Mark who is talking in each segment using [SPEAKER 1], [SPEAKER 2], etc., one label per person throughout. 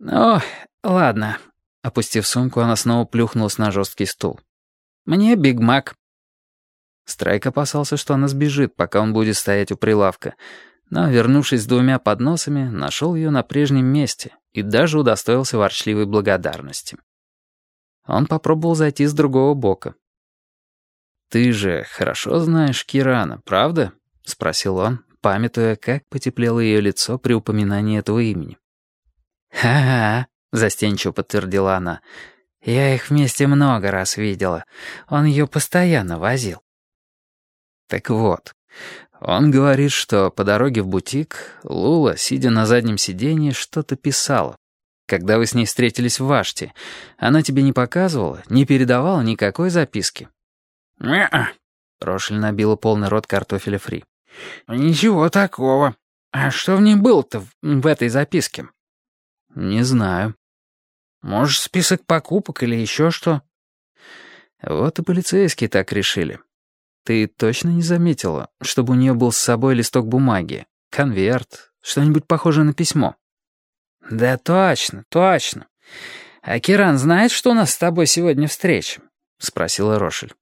[SPEAKER 1] «Ну, ладно». Опустив сумку, она снова плюхнулась на жесткий стул. «Мне Биг Мак». Страйк опасался, что она сбежит, пока он будет стоять у прилавка, но, вернувшись с двумя подносами, нашел ее на прежнем месте и даже удостоился ворчливой благодарности. Он попробовал зайти с другого бока. «Ты же хорошо знаешь Кирана, правда?» — спросил он, памятуя, как потеплело ее лицо при упоминании этого имени.
[SPEAKER 2] «Ха-ха», — застенчиво подтвердила она. «Я их вместе много раз видела. Он ее постоянно возил».
[SPEAKER 1] «Так вот, он говорит, что по дороге в бутик Лула, сидя на заднем сиденье, что-то писала. Когда вы с ней встретились в Ваште, она тебе не показывала, не передавала никакой записки?»
[SPEAKER 2] «Не-а», —
[SPEAKER 1] Рошель набила полный рот картофеля фри.
[SPEAKER 2] «Ничего такого. А что в ней было-то в этой записке?»
[SPEAKER 1] «Не знаю».
[SPEAKER 2] «Может, список покупок или еще что?»
[SPEAKER 1] «Вот и полицейские так решили. Ты точно не заметила, чтобы у нее был с собой листок бумаги, конверт, что-нибудь похожее на письмо?»
[SPEAKER 2] «Да точно, точно. А Киран знает, что у нас с тобой сегодня встреча?» — спросила Рошель.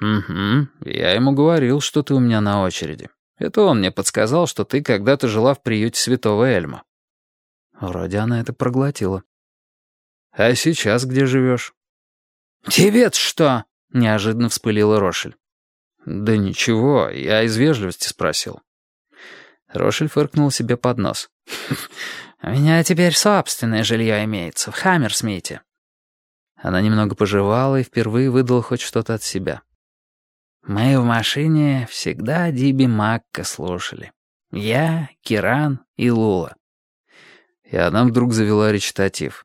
[SPEAKER 1] «Угу, я ему говорил, что ты у меня на очереди. Это он мне подсказал, что ты когда-то жила в приюте святого Эльма». Вроде она это проглотила. «А сейчас где живешь?»
[SPEAKER 2] «Тебе-то что?» — неожиданно вспылила Рошель.
[SPEAKER 1] «Да ничего, я из вежливости спросил». Рошель фыркнул себе под нос.
[SPEAKER 2] «У меня теперь собственное жилье имеется, в Хаммерсмите».
[SPEAKER 1] Она немного пожевала и впервые выдала хоть что-то от себя.
[SPEAKER 2] «Мы в машине всегда Диби Макка слушали. Я, Киран и Лула.
[SPEAKER 1] И она вдруг завела речитатив.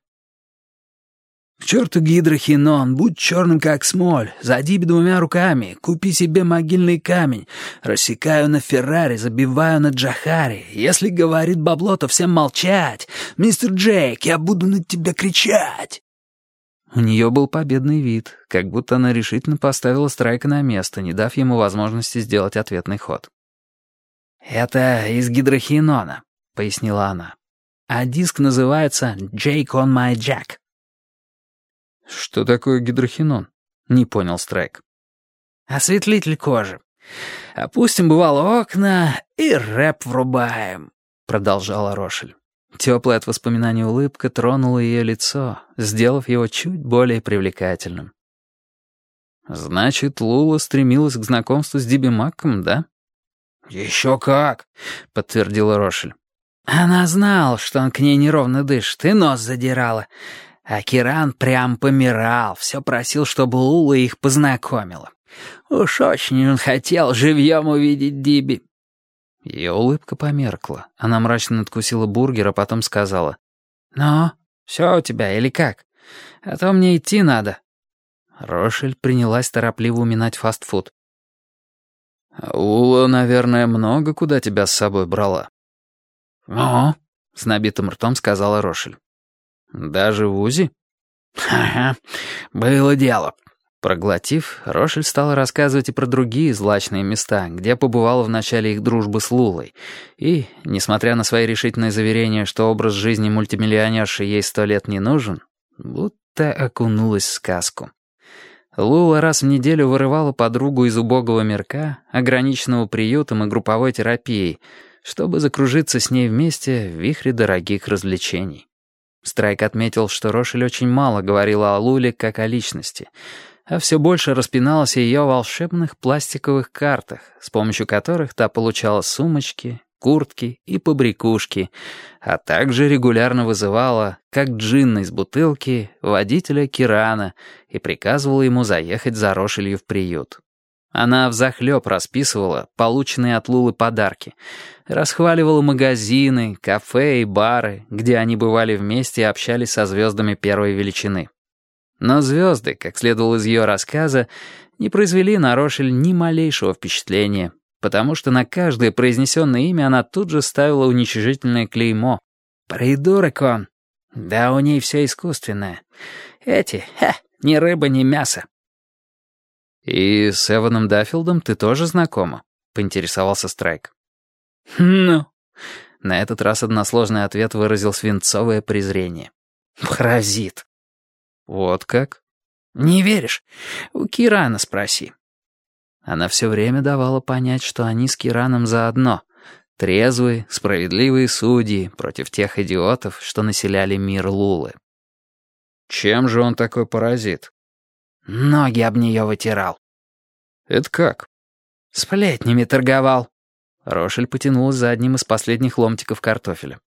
[SPEAKER 2] «К черту гидрохинон, будь черным как смоль, задиби двумя руками, купи себе могильный камень, рассекаю на Феррари, забиваю на Джахари. Если говорит бабло, то всем молчать. Мистер Джейк, я буду на тебя кричать!»
[SPEAKER 1] У нее был победный вид, как будто она решительно поставила Страйка на место, не дав ему возможности сделать ответный ход.
[SPEAKER 2] «Это из гидрохинона», — пояснила она а диск называется «Jake on my Jack».
[SPEAKER 1] «Что такое гидрохинон?» — не понял Страйк.
[SPEAKER 2] «Осветлитель кожи. Опустим, бывало, окна и рэп врубаем», — продолжала Рошель.
[SPEAKER 1] Теплая от воспоминаний улыбка тронула ее лицо, сделав его чуть более привлекательным. «Значит, Лула стремилась к знакомству с Диби Макком, да?»
[SPEAKER 2] «Еще как», — подтвердила Рошель. Она знала, что он к ней неровно дышит, и нос задирала. А Киран прям помирал, все просил, чтобы Лула их познакомила. Уж очень он хотел живьем увидеть Диби.
[SPEAKER 1] Ее улыбка померкла. Она мрачно надкусила бургер, а потом сказала.
[SPEAKER 2] «Ну, все у тебя или как? А то мне идти надо».
[SPEAKER 1] Рошель принялась торопливо уминать фастфуд. «Ула, наверное, много куда тебя с собой брала?»
[SPEAKER 2] «О», —
[SPEAKER 1] с набитым ртом сказала Рошель. «Даже в УЗИ?»
[SPEAKER 2] «Ага, было дело».
[SPEAKER 1] Проглотив, Рошель стала рассказывать и про другие злачные места, где побывала в начале их дружбы с Лулой. И, несмотря на свои решительные заверения, что образ жизни мультимиллионерши ей сто лет не нужен, будто окунулась в сказку. Лула раз в неделю вырывала подругу из убогого мирка, ограниченного приютом и групповой терапией, чтобы закружиться с ней вместе в вихре дорогих развлечений. Страйк отметил, что Рошель очень мало говорила о Луле как о личности, а все больше распиналась о ее волшебных пластиковых картах, с помощью которых та получала сумочки, куртки и побрякушки, а также регулярно вызывала, как джинна из бутылки, водителя Кирана и приказывала ему заехать за Рошелью в приют. Она взахлеб расписывала полученные от Лулы подарки, расхваливала магазины, кафе и бары, где они бывали вместе и общались со звездами первой величины. Но звезды, как следовало из ее рассказа, не произвели на Рошель ни малейшего впечатления, потому что на каждое произнесенное имя она тут же ставила уничижительное клеймо. «Придурок он! Да у ней все искусственное. Эти, ха, ни рыба, ни мясо. «И с Эваном Даффилдом ты тоже знакома?» — поинтересовался Страйк.
[SPEAKER 2] «Ну,
[SPEAKER 1] На этот раз односложный ответ выразил свинцовое презрение. «Паразит». «Вот как?» «Не веришь? У Кирана спроси». Она все время давала понять, что они с Кираном заодно. Трезвые, справедливые судьи против тех идиотов, что населяли мир Лулы. «Чем же он такой паразит?» «Ноги об нее вытирал». «Это как?» «Сплетнями торговал». Рошель потянулась за одним из последних ломтиков картофеля.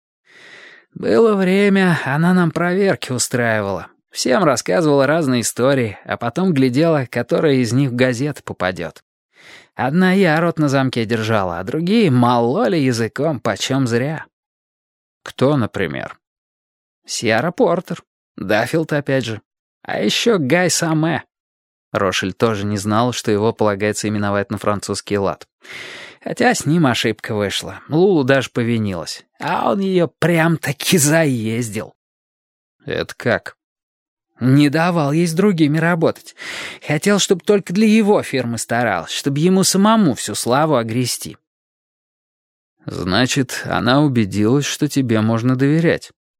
[SPEAKER 1] «Было время, она нам проверки устраивала. Всем рассказывала разные истории, а потом глядела, которая из них в газеты попадет. Одна я рот на замке держала, а другие мололи языком почем зря». «Кто, например?» «Сьерра Портер. Даффилд опять же. А еще Гай Саме». Рошель тоже не знал, что его полагается именовать на французский лад. Хотя с ним ошибка вышла. Лулу даже повинилась. А он ее прям-таки заездил. «Это как?» Не давал ей с другими работать. Хотел, чтобы только для его фирмы старалась, чтобы ему самому всю славу огрести. «Значит, она убедилась, что тебе можно доверять».